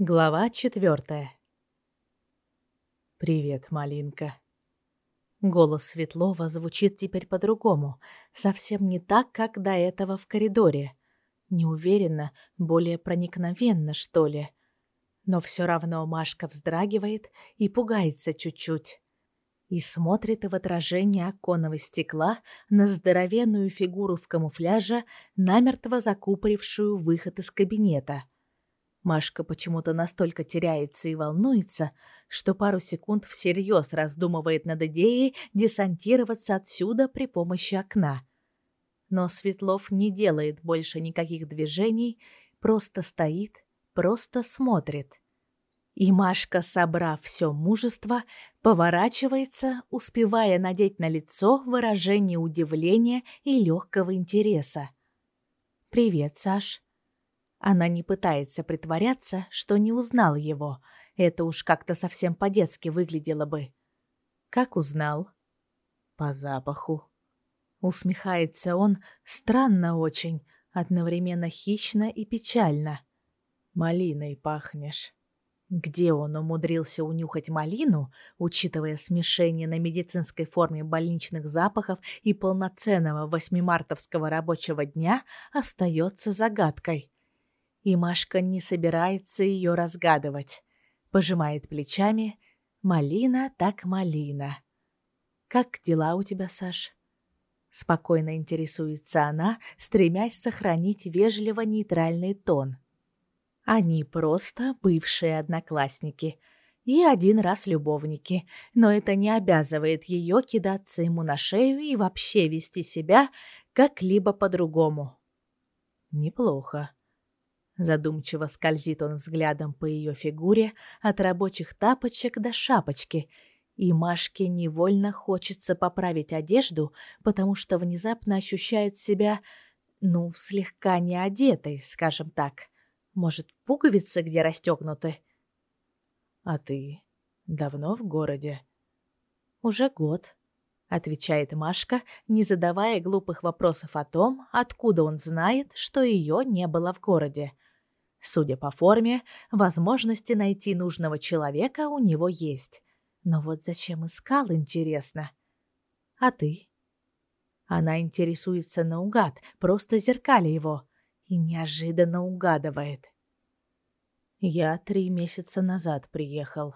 Глава четвертая. «Привет, малинка». Голос Светлова звучит теперь по-другому, совсем не так, как до этого в коридоре. Неуверенно, более проникновенно, что ли. Но все равно Машка вздрагивает и пугается чуть-чуть. И смотрит в отражение оконного стекла на здоровенную фигуру в камуфляже, намертво закупорившую выход из кабинета — Машка почему-то настолько теряется и волнуется, что пару секунд всерьез раздумывает над идеей десантироваться отсюда при помощи окна. Но Светлов не делает больше никаких движений, просто стоит, просто смотрит. И Машка, собрав все мужество, поворачивается, успевая надеть на лицо выражение удивления и легкого интереса. «Привет, Саш», она не пытается притворяться, что не узнала его. Это уж как-то совсем по-детски выглядело бы. Как узнал? По запаху. Усмехается он странно очень, одновременно хищно и печально. Малиной пахнешь. Где он умудрился унюхать малину, учитывая смешение на медицинской форме больничных запахов и полноценного восьмимартовского рабочего дня, остается загадкой и Машка не собирается ее разгадывать. Пожимает плечами. Малина так малина. Как дела у тебя, Саш? Спокойно интересуется она, стремясь сохранить вежливо нейтральный тон. Они просто бывшие одноклассники и один раз любовники, но это не обязывает ее кидаться ему на шею и вообще вести себя как-либо по-другому. Неплохо. Задумчиво скользит он взглядом по ее фигуре от рабочих тапочек до шапочки, и Машке невольно хочется поправить одежду, потому что внезапно ощущает себя, ну, слегка неодетой, скажем так. Может, пуговицы где расстегнуты? А ты давно в городе? Уже год, отвечает Машка, не задавая глупых вопросов о том, откуда он знает, что ее не было в городе. Судя по форме, возможности найти нужного человека у него есть. Но вот зачем искал, интересно. А ты? Она интересуется наугад, просто зеркали его. И неожиданно угадывает. Я три месяца назад приехал.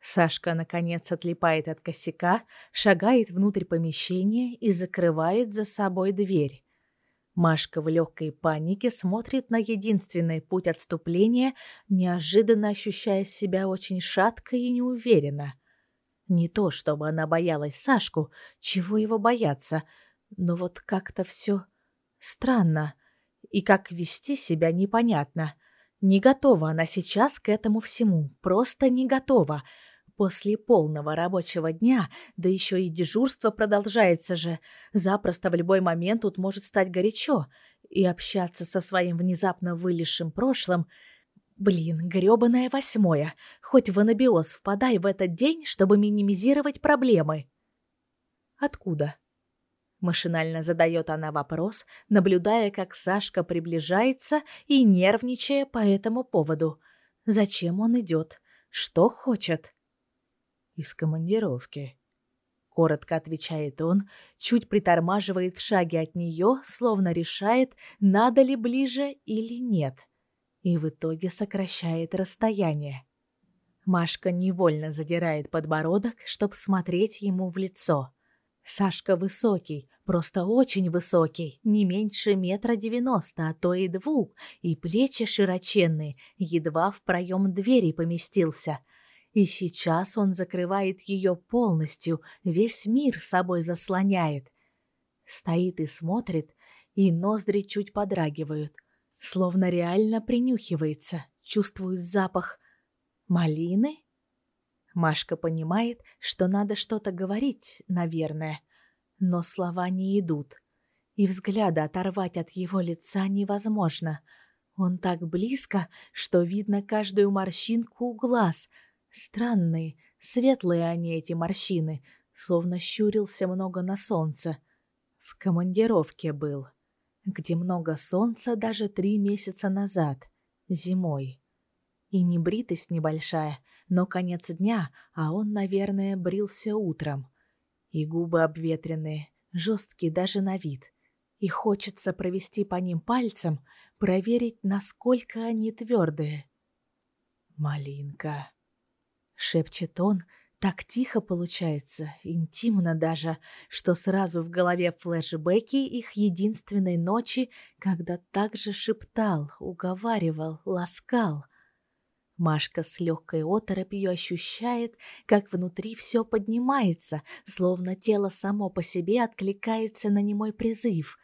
Сашка, наконец, отлипает от косяка, шагает внутрь помещения и закрывает за собой дверь. Машка в легкой панике смотрит на единственный путь отступления, неожиданно ощущая себя очень шатко и неуверенно. Не то, чтобы она боялась Сашку, чего его бояться, но вот как-то все странно, и как вести себя непонятно. Не готова она сейчас к этому всему, просто не готова — После полного рабочего дня, да еще и дежурство продолжается же, запросто в любой момент тут может стать горячо, и общаться со своим внезапно вылезшим прошлым... Блин, грёбаное восьмое. Хоть в анабиоз впадай в этот день, чтобы минимизировать проблемы. Откуда? Машинально задает она вопрос, наблюдая, как Сашка приближается и нервничая по этому поводу. Зачем он идет? Что хочет? Из командировки. Коротко отвечает он, чуть притормаживает в шаге от нее, словно решает, надо ли ближе или нет. И в итоге сокращает расстояние. Машка невольно задирает подбородок, чтобы смотреть ему в лицо. Сашка высокий, просто очень высокий, не меньше метра девяносто, а то и двух, и плечи широченные, едва в проем двери поместился — и сейчас он закрывает ее полностью, весь мир собой заслоняет. Стоит и смотрит, и ноздри чуть подрагивают, словно реально принюхивается, чувствует запах малины. Машка понимает, что надо что-то говорить, наверное, но слова не идут, и взгляда оторвать от его лица невозможно. Он так близко, что видно каждую морщинку у глаз — Странные, светлые они эти морщины, словно щурился много на солнце. В командировке был, где много солнца даже три месяца назад, зимой. И не бритость небольшая, но конец дня, а он, наверное, брился утром. И губы обветренные, жесткие даже на вид. И хочется провести по ним пальцем, проверить, насколько они твердые. «Малинка», — шепчет он, так тихо получается, интимно даже, что сразу в голове флешбеки их единственной ночи, когда так же шептал, уговаривал, ласкал. Машка с легкой оторопью ощущает, как внутри все поднимается, словно тело само по себе откликается на немой призыв.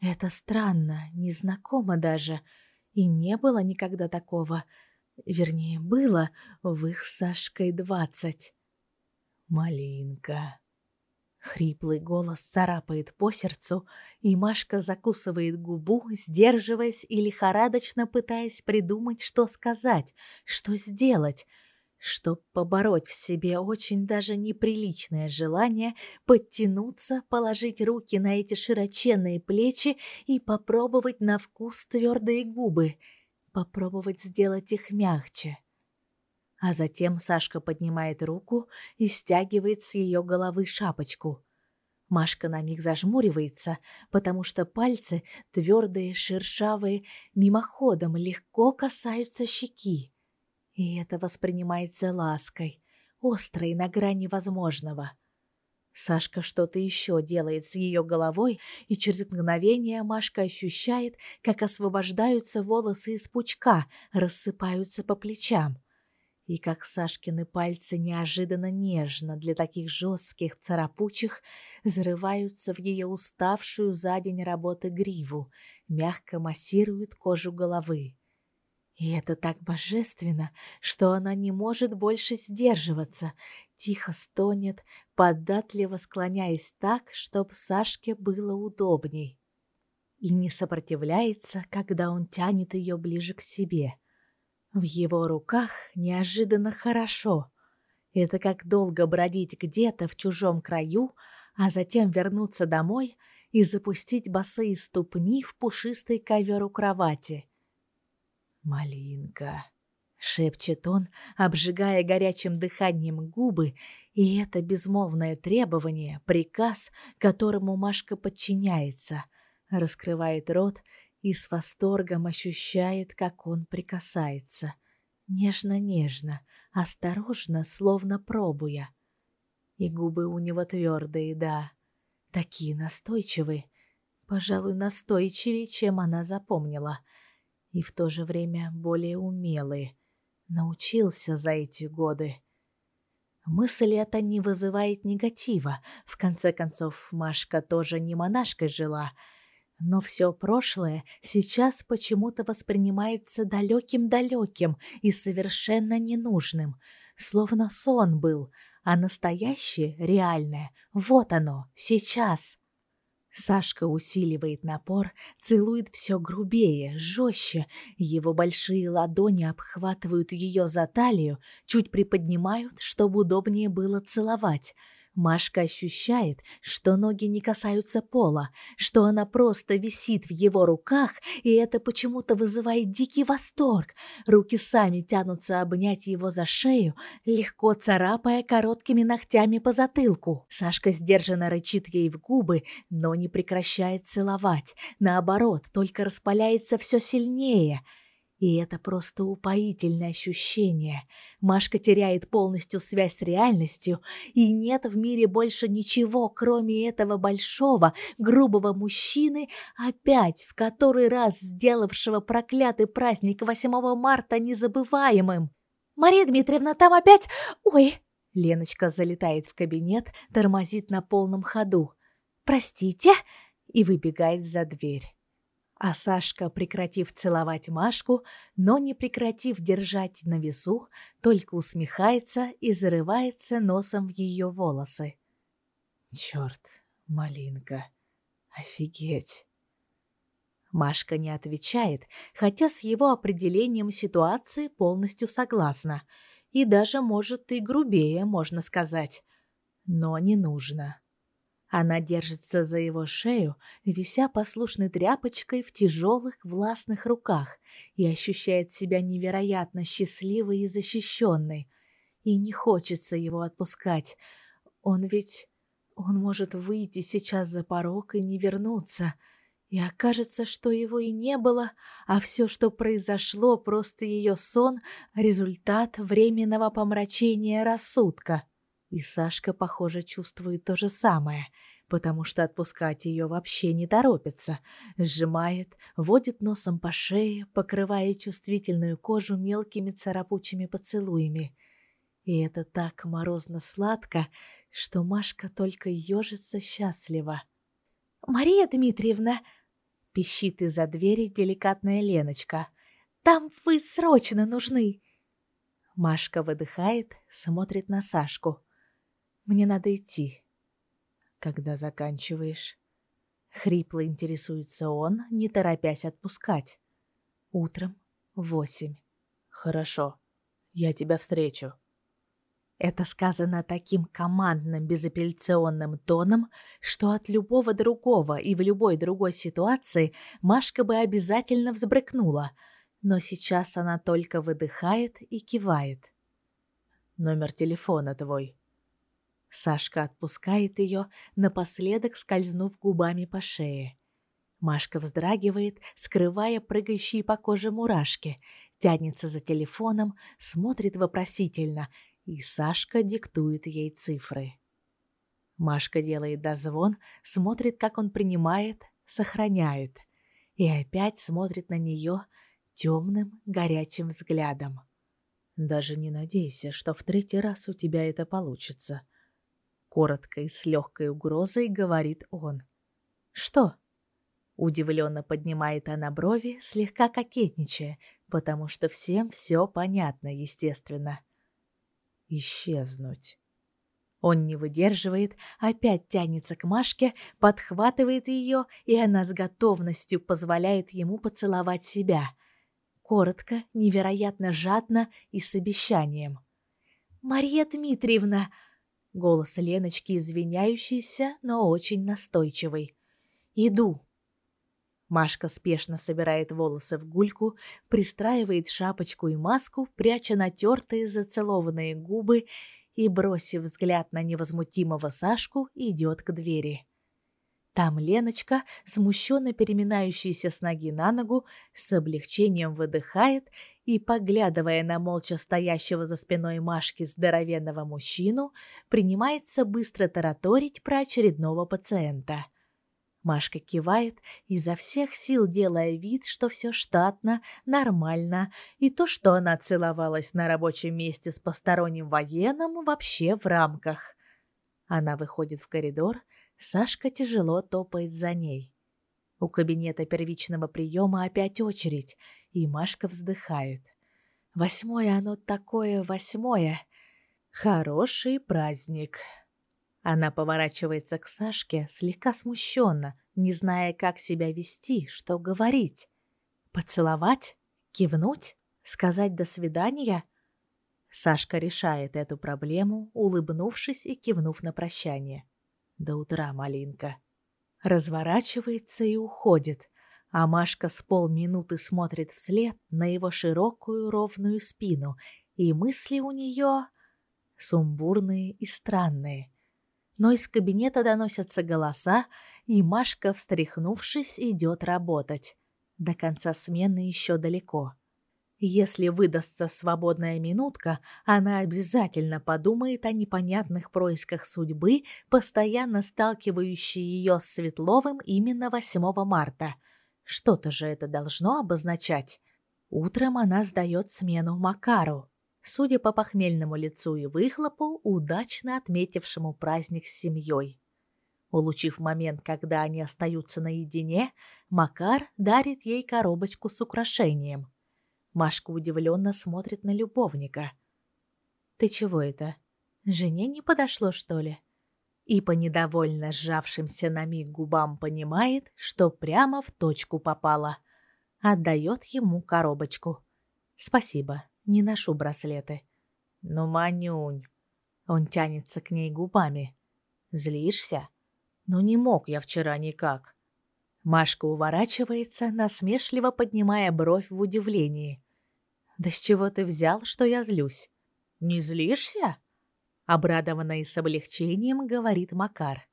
Это странно, незнакомо даже, и не было никогда такого. Вернее, было в их Сашкой двадцать. «Малинка», Хриплый голос царапает по сердцу, и Машка закусывает губу, сдерживаясь и лихорадочно пытаясь придумать, что сказать, что сделать, чтоб побороть в себе очень даже неприличное желание подтянуться, положить руки на эти широченные плечи и попробовать на вкус твердые губы, попробовать сделать их мягче. А затем Сашка поднимает руку и стягивает с ее головы шапочку. Машка на миг зажмуривается, потому что пальцы, твердые, шершавые, мимоходом легко касаются щеки. И это воспринимается лаской, острой на грани возможного. Сашка что-то еще делает с ее головой, и через мгновение Машка ощущает, как освобождаются волосы из пучка, рассыпаются по плечам и как Сашкины пальцы неожиданно нежно для таких жестких царапучих зарываются в ее уставшую за день работы гриву, мягко массируют кожу головы. И это так божественно, что она не может больше сдерживаться, тихо стонет, податливо склоняясь так, чтобы Сашке было удобней. И не сопротивляется, когда он тянет ее ближе к себе — в его руках неожиданно хорошо. Это как долго бродить где-то в чужом краю, а затем вернуться домой и запустить босые ступни в пушистый ковер у кровати. «Малинка», — шепчет он, обжигая горячим дыханием губы, и это безмолвное требование, приказ, которому Машка подчиняется, раскрывает рот и с восторгом ощущает, как он прикасается. Нежно-нежно, осторожно, словно пробуя. И губы у него твердые, да, такие настойчивые, пожалуй, настойчивее, чем она запомнила, и в то же время более умелые. Научился за эти годы. Мысль эта не вызывает негатива. В конце концов, Машка тоже не монашкой жила — но все прошлое сейчас почему-то воспринимается далеким-далеким и совершенно ненужным, словно сон был, а настоящее, реальное, вот оно, сейчас. Сашка усиливает напор, целует все грубее, жестче. Его большие ладони обхватывают ее за талию, чуть приподнимают, чтобы удобнее было целовать — Машка ощущает, что ноги не касаются пола, что она просто висит в его руках, и это почему-то вызывает дикий восторг. Руки сами тянутся обнять его за шею, легко царапая короткими ногтями по затылку. Сашка сдержанно рычит ей в губы, но не прекращает целовать. Наоборот, только распаляется все сильнее — и это просто упоительное ощущение. Машка теряет полностью связь с реальностью, и нет в мире больше ничего, кроме этого большого, грубого мужчины, опять в который раз сделавшего проклятый праздник 8 марта незабываемым. «Мария Дмитриевна, там опять... Ой!» Леночка залетает в кабинет, тормозит на полном ходу. «Простите!» и выбегает за дверь. А Сашка, прекратив целовать Машку, но не прекратив держать на весу, только усмехается и зарывается носом в ее волосы. Черт, малинка, офигеть. Машка не отвечает, хотя с его определением ситуации полностью согласна. И даже, может, и грубее, можно сказать. Но не нужно. Она держится за его шею, вися послушной тряпочкой в тяжелых властных руках и ощущает себя невероятно счастливой и защищенной. И не хочется его отпускать. Он ведь... Он может выйти сейчас за порог и не вернуться. И окажется, что его и не было, а все, что произошло, просто ее сон — результат временного помрачения рассудка. И Сашка, похоже, чувствует то же самое, потому что отпускать ее вообще не торопится. Сжимает, водит носом по шее, покрывая чувствительную кожу мелкими царапучими поцелуями. И это так морозно-сладко, что Машка только ежится счастливо. «Мария Дмитриевна!» — пищит из-за двери деликатная Леночка. «Там вы срочно нужны!» Машка выдыхает, смотрит на Сашку. Мне надо идти. Когда заканчиваешь? Хрипло интересуется он, не торопясь отпускать. Утром восемь. Хорошо. Я тебя встречу. Это сказано таким командным, безапелляционным тоном, что от любого другого и в любой другой ситуации Машка бы обязательно взбрыкнула, но сейчас она только выдыхает и кивает. Номер телефона твой. Сашка отпускает ее, напоследок скользнув губами по шее. Машка вздрагивает, скрывая прыгающие по коже мурашки, тянется за телефоном, смотрит вопросительно, и Сашка диктует ей цифры. Машка делает дозвон, смотрит, как он принимает, сохраняет, и опять смотрит на нее темным, горячим взглядом. Даже не надейся, что в третий раз у тебя это получится. Коротко и с легкой угрозой говорит он. «Что?» Удивленно поднимает она брови, слегка кокетничая, потому что всем все понятно, естественно. «Исчезнуть». Он не выдерживает, опять тянется к Машке, подхватывает ее, и она с готовностью позволяет ему поцеловать себя. Коротко, невероятно жадно и с обещанием. «Мария Дмитриевна!» Голос Леночки извиняющийся, но очень настойчивый. «Иду». Машка спешно собирает волосы в гульку, пристраивает шапочку и маску, пряча натертые зацелованные губы и, бросив взгляд на невозмутимого Сашку, идет к двери. Там Леночка, смущенно переминающаяся с ноги на ногу, с облегчением выдыхает и, поглядывая на молча стоящего за спиной Машки здоровенного мужчину, принимается быстро тараторить про очередного пациента. Машка кивает, изо всех сил делая вид, что все штатно, нормально, и то, что она целовалась на рабочем месте с посторонним военным, вообще в рамках. Она выходит в коридор, Сашка тяжело топает за ней. У кабинета первичного приема опять очередь, и Машка вздыхает. Восьмое оно такое восьмое. Хороший праздник. Она поворачивается к Сашке слегка смущенно, не зная, как себя вести, что говорить. Поцеловать? Кивнуть? Сказать «до свидания»? Сашка решает эту проблему, улыбнувшись и кивнув на прощание. До утра, малинка. Разворачивается и уходит, а Машка с полминуты смотрит вслед на его широкую ровную спину, и мысли у нее сумбурные и странные. Но из кабинета доносятся голоса, и Машка, встряхнувшись, идет работать. До конца смены еще далеко. Если выдастся свободная минутка, она обязательно подумает о непонятных происках судьбы, постоянно сталкивающей ее с Светловым именно 8 марта. Что-то же это должно обозначать. Утром она сдает смену Макару. Судя по похмельному лицу и выхлопу, удачно отметившему праздник с семьей. Улучив момент, когда они остаются наедине, Макар дарит ей коробочку с украшением – Машка удивленно смотрит на любовника. «Ты чего это? Жене не подошло, что ли?» И по недовольно сжавшимся на миг губам понимает, что прямо в точку попала. Отдает ему коробочку. «Спасибо, не ношу браслеты». «Ну, Манюнь...» Он тянется к ней губами. «Злишься?» Но не мог я вчера никак. Машка уворачивается, насмешливо поднимая бровь в удивлении. Да с чего ты взял, что я злюсь? Не злишься? Обрадованно и с облегчением говорит Макар.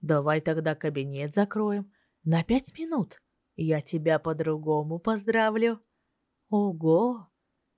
Давай тогда кабинет закроем на пять минут. Я тебя по-другому поздравлю. Ого!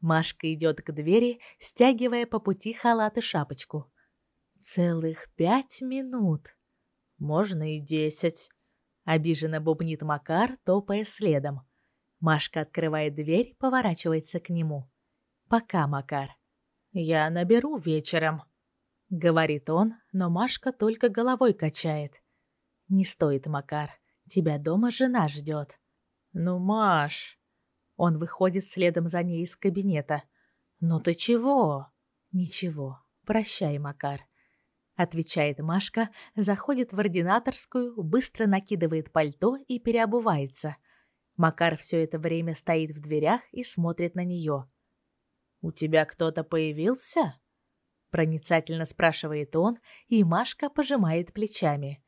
Машка идет к двери, стягивая по пути халат и шапочку. Целых пять минут. Можно и десять. Обиженно бубнит Макар, топая следом. Машка открывает дверь, поворачивается к нему. Пока, Макар. Я наберу вечером, говорит он, но Машка только головой качает. Не стоит, Макар. Тебя дома жена ждет. Ну, Маш. Он выходит следом за ней из кабинета. Ну ты чего? Ничего. Прощай, Макар отвечает Машка, заходит в ординаторскую, быстро накидывает пальто и переобувается. Макар все это время стоит в дверях и смотрит на нее. У тебя кто-то появился? проницательно спрашивает он, и Машка пожимает плечами.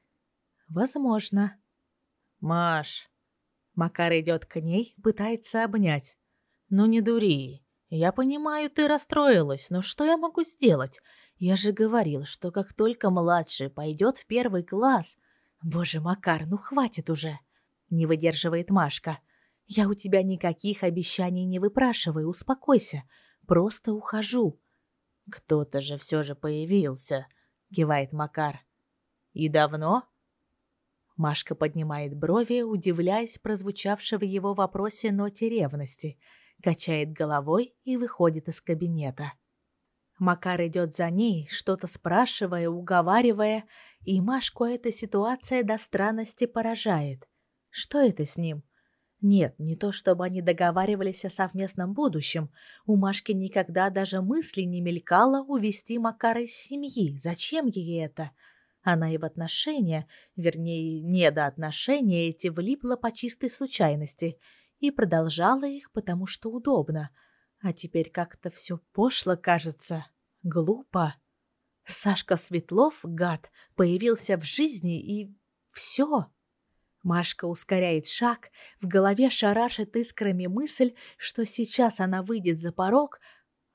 Возможно. Маш. Макар идет к ней, пытается обнять. Ну не дури. Я понимаю, ты расстроилась, но что я могу сделать? Я же говорил, что как только младший пойдет в первый класс... Боже, Макар, ну хватит уже. Не выдерживает Машка. Я у тебя никаких обещаний не выпрашиваю, успокойся. Просто ухожу. Кто-то же все же появился, кивает Макар. И давно? Машка поднимает брови, удивляясь прозвучавшей в его вопросе ноте ревности, качает головой и выходит из кабинета. Макар идет за ней, что-то спрашивая, уговаривая, и Машку эта ситуация до странности поражает. Что это с ним? Нет, не то чтобы они договаривались о совместном будущем. У Машки никогда даже мысли не мелькало увести Макара из семьи. Зачем ей это? Она и в отношения, вернее, не до отношения эти влипла по чистой случайности и продолжала их, потому что удобно — а теперь как-то все пошло, кажется, глупо. Сашка Светлов, гад, появился в жизни и все. Машка ускоряет шаг, в голове шарашит искрами мысль, что сейчас она выйдет за порог,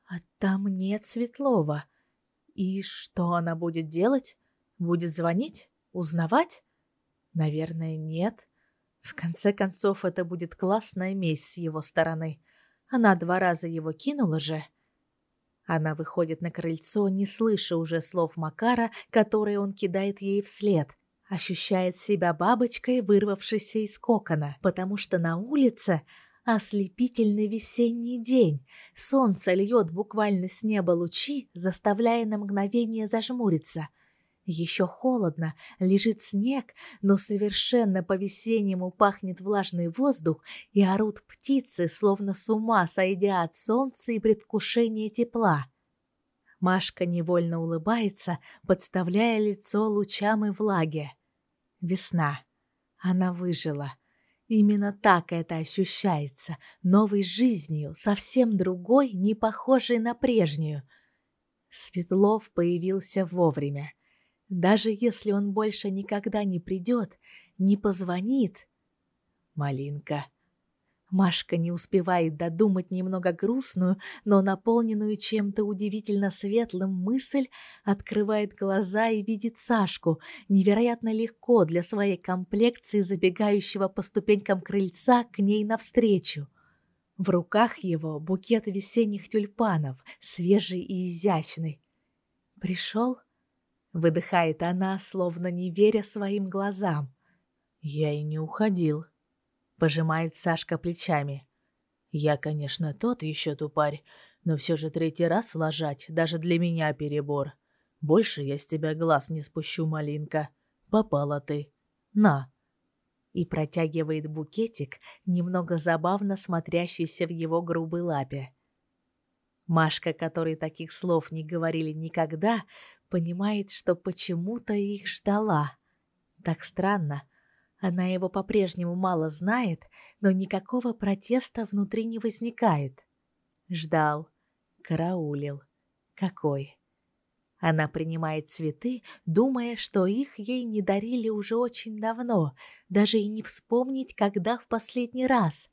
а там нет Светлова. И что она будет делать? Будет звонить? Узнавать? Наверное, нет. В конце концов, это будет классная месть с его стороны. Она два раза его кинула же. Она выходит на крыльцо, не слыша уже слов Макара, которые он кидает ей вслед. Ощущает себя бабочкой, вырвавшейся из кокона, потому что на улице ослепительный весенний день. Солнце льет буквально с неба лучи, заставляя на мгновение зажмуриться — еще холодно, лежит снег, но совершенно по-весеннему пахнет влажный воздух, и орут птицы, словно с ума сойдя от солнца и предвкушения тепла. Машка невольно улыбается, подставляя лицо лучам и влаге. Весна. Она выжила. Именно так это ощущается, новой жизнью, совсем другой, не похожей на прежнюю. Светлов появился вовремя. Даже если он больше никогда не придет, не позвонит. Малинка. Машка не успевает додумать немного грустную, но наполненную чем-то удивительно светлым мысль, открывает глаза и видит Сашку, невероятно легко для своей комплекции забегающего по ступенькам крыльца к ней навстречу. В руках его букет весенних тюльпанов, свежий и изящный. Пришел? выдыхает она, словно не веря своим глазам. Я и не уходил, пожимает Сашка плечами. Я, конечно, тот еще тупарь, но все же третий раз ложать даже для меня перебор. Больше я с тебя глаз не спущу, малинка. Попала ты. На. И протягивает букетик, немного забавно смотрящийся в его грубой лапе. Машка, которой таких слов не говорили никогда, понимает, что почему-то их ждала. Так странно. Она его по-прежнему мало знает, но никакого протеста внутри не возникает. Ждал, караулил. Какой? Она принимает цветы, думая, что их ей не дарили уже очень давно, даже и не вспомнить, когда в последний раз.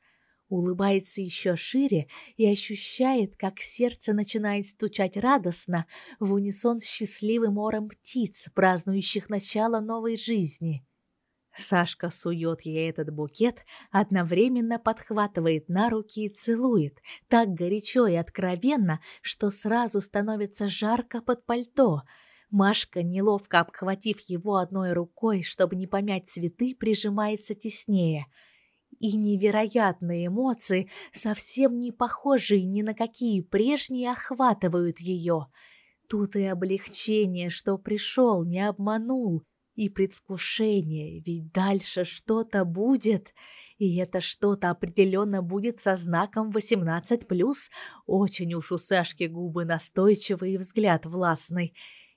Улыбается еще шире и ощущает, как сердце начинает стучать радостно в унисон с счастливым ором птиц, празднующих начало новой жизни. Сашка сует ей этот букет, одновременно подхватывает на руки и целует, так горячо и откровенно, что сразу становится жарко под пальто. Машка, неловко обхватив его одной рукой, чтобы не помять цветы, прижимается теснее. И невероятные эмоции, совсем не похожие ни на какие прежние, охватывают ее. Тут и облегчение, что пришел, не обманул, и предвкушение, ведь дальше что-то будет, и это что-то определенно будет со знаком 18+. Очень уж у Сашки губы настойчивые и взгляд властный.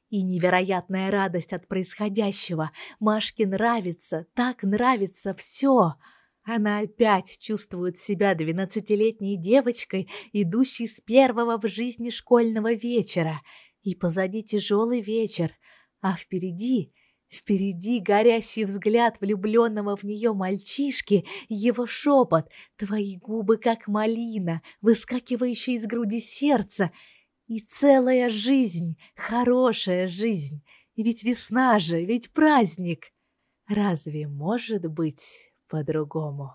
И невероятная радость от происходящего. Машке нравится, так нравится все. Она опять чувствует себя двенадцатилетней девочкой, идущей с первого в жизни школьного вечера. И позади тяжелый вечер, а впереди Впереди горящий взгляд влюбленного в нее мальчишки, его шепот, твои губы как малина, выскакивающая из груди сердца, и целая жизнь, хорошая жизнь. Ведь весна же, ведь праздник. Разве может быть по-другому?